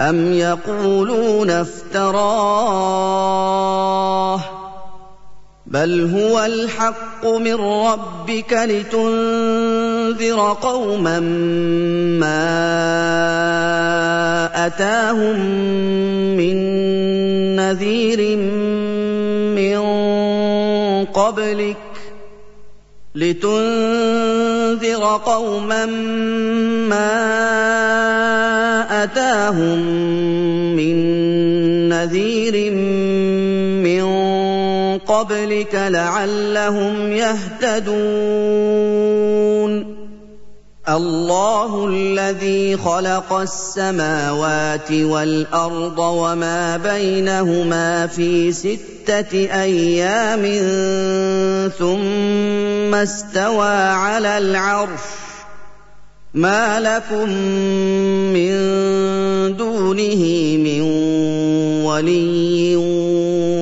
أَمْ يَقُولُونَ افْتَرَاهُ ۖ بَلْ هُوَ الْحَقُّ مِن رَّبِّكَ لِتُنذِرَ قَوْمًا مَّا أَتَاهُم مِّن نَّذِيرٍ مِّن قَبْلِكَ لِتُنذِرَ قَوْمًا مَّا أَتَاهُم مِّن نَّذِيرٍ مِّن قَبْلِكَ لَعَلَّهُمْ يَهْتَدُونَ. اللَّهُ الَّذِي خَلَقَ السَّمَاوَاتِ وَالْأَرْضَ وَمَا بَيْنَهُمَا فِي سِتَّةِ أَيَّامٍ ثُمَّ اسْتَوَىٰ عَلَى الْعَرْشِ. مَا لَكُم مِّن دُونِهِ مِن وَلِيٍّ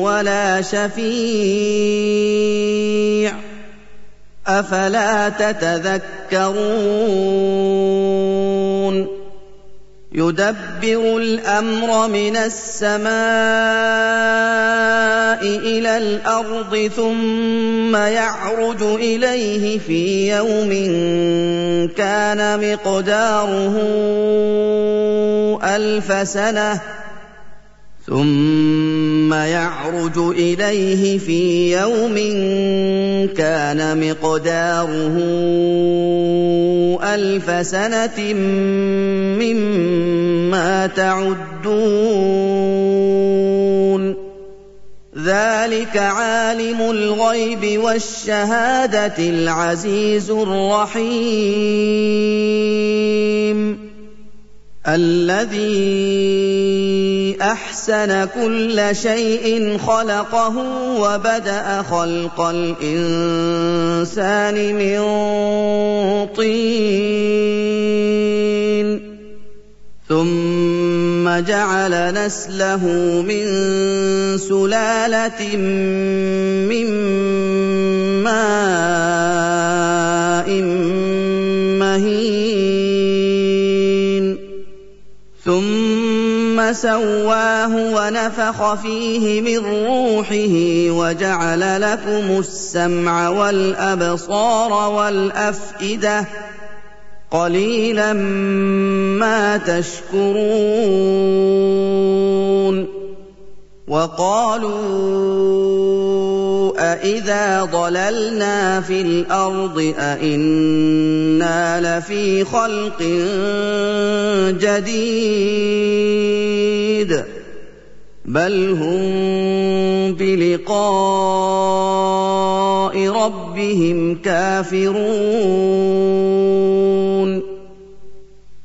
وَلَا شَفِيعٍ ۚ أَفَلَا تَتَذَكَّرُونَ يُدَبِّرُ الْأَمْرَ مِنَ السَّمَاءِ إِلَى الْأَرْضِ ثُمَّ يَعْرُجُ إِلَيْهِ فِي يَوْمٍ كَانَ مِقْدَارُهُ أَلْفَ سَنَةٍ ثُمَّ يَعْرُجُ إِلَيْهِ فِي يَوْمٍ كَانَ مِقْدَارُهُ أَلْفَ سَنَةٍ مِّمَّا تَعُدُّونَ ذَٰلِكَ عَالِمُ الْغَيْبِ وَالشَّهَادَةِ الْعَزِيزُ الرَّحِيمُ. الَّذِي أَحْسَنَ كُلَّ شَيْءٍ خَلَقَهُ وَبَدَأَ خَلْقَ الْإِنسَانِ مِن طِينٍ. ثُمَّ جَعَلَ نَسْلَهُ مِن سُلَالَةٍ مِّن مَّاءٍ مَّهِينٍ. ثُمَّ سَوَّاهُ وَنَفَخَ فِيهِ مِن رُّوحِهِ وَجَعَلَ لَكُمُ السَّمْعَ وَالْأَبْصَارَ وَالْأَفْئِدَةَ ۚ قَلِيلًا مَّا تَشْكُرُونَ وَقَالُوا أَإِذَا ضَلَلْنَا فِي الْأَرْضِ أَإِنَّا لَفِي خَلْقٍ جَدِيدٍ ۚ بَلْ هُم بِلِقَاءِ رَبِّهِمْ كَافِرُونَ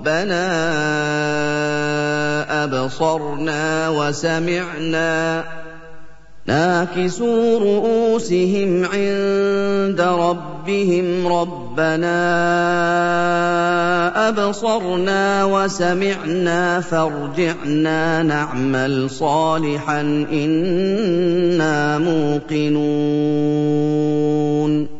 رَبَّنَا أَبْصَرْنَا وَسَمِعْنَا. ناكسوا رؤوسهم عند ربهم. ربنا أبصرنا وسمعنا. فارجعنا نعمل صالحا. إنا موقنون.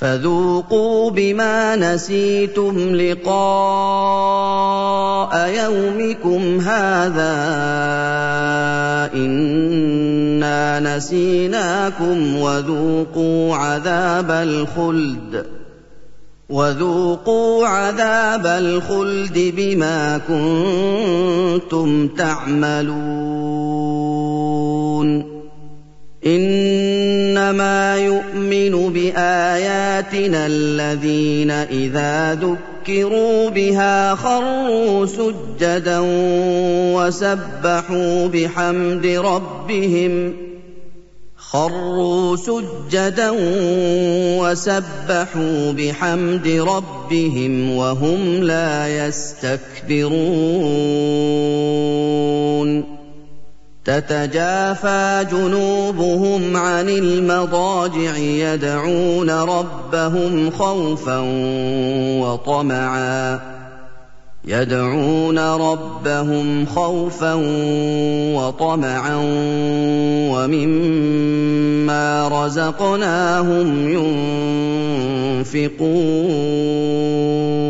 فذوقوا بما نسيتم لقاء يومكم هذا إنا نسيناكم وذوقوا عذاب الخلد وذوقوا عذاب الخلد بما كنتم تعملون إنما يؤمن بآياتنا الذين إذا ذكروا بها خروا سجدا وسبحوا بحمد ربهم خروا سجدا وسبحوا بحمد ربهم وهم لا يستكبرون تتجافى جنوبهم عن المضاجع يدعون ربهم خوفا وطمعا. يدعون ربهم خوفا وطمعا ومما رزقناهم ينفقون.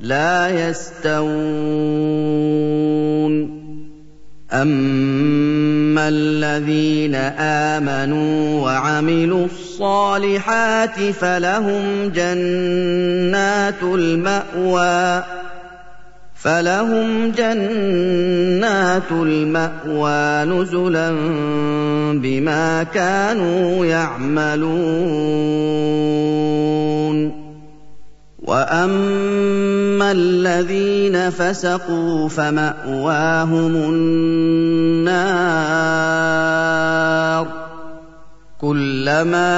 لا يستوون. أما الذين آمنوا وعملوا الصالحات فلهم جنات المأوى. فلهم جنات المأوى نزلا بما كانوا يعملون. وأما الذين فسقوا فمأواهم النار كلما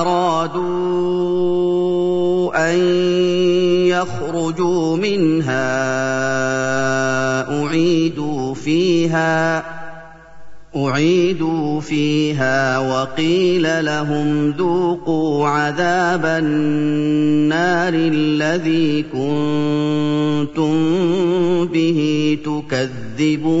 أرادوا أن يخرجوا منها أعيدوا فيها أعيدوا فيها وقيل لهم ذوقوا عذاب النار الذي كنتم به تكذبون.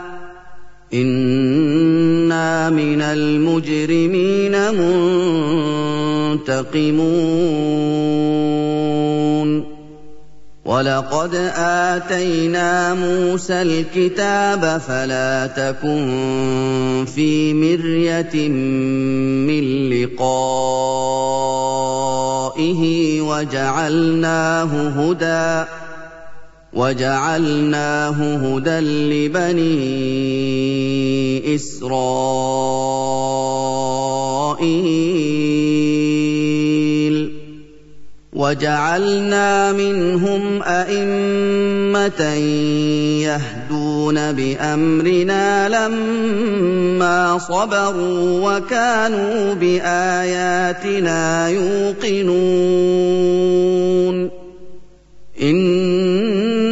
أنا من المجرمين منتقمون ولقد اتينا موسى الكتاب فلا تكن في مريه من لقائه وجعلناه هدى وجعلناه هدى لبني إسرائيل. وجعلنا منهم أئمة يهدون بأمرنا لما صبروا وكانوا بآياتنا يوقنون.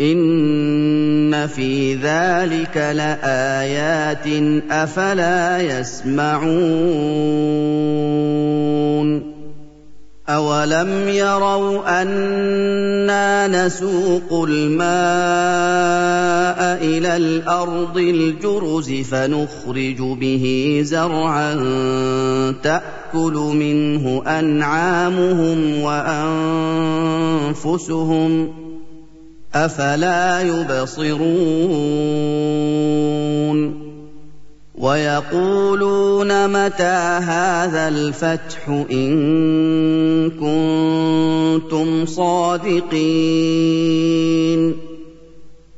ان في ذلك لايات افلا يسمعون أَوَلَمْ يَرَوْا أَنَّا نَسُوقُ الْمَاءَ إِلَى الْأَرْضِ الْجُرُزِ فَنُخْرِجُ بِهِ زَرْعًا تَأْكُلُ مِنْهُ أَنْعَامُهُمْ وَأَنفُسُهُمْ ۖ أَفَلَا يُبْصِرُونَ وَيَقُولُونَ مَتَىٰ هَٰذَا الْفَتْحُ إِن كُنتُمْ صَادِقِينَ